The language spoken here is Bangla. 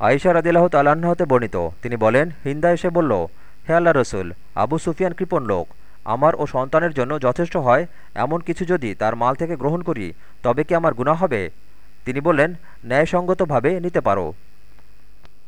আয়েশা রাদিল্লাহ তালাহতে হতে বর্ণিত। তিনি বলেন হিন্দা এসে বলল, হে আল্লাহ রসুল, আবু সুফিয়ান কৃপণ লোক। আমার ও সন্তানের জন্য যথেষ্ট হয় এমন কিছু যদি তার মাল থেকে গ্রহণ করি, তবে কি আমার গুণা হবে? তিনি বললেন, ন্যায়সঙ্গতভাবে নিতে পারো।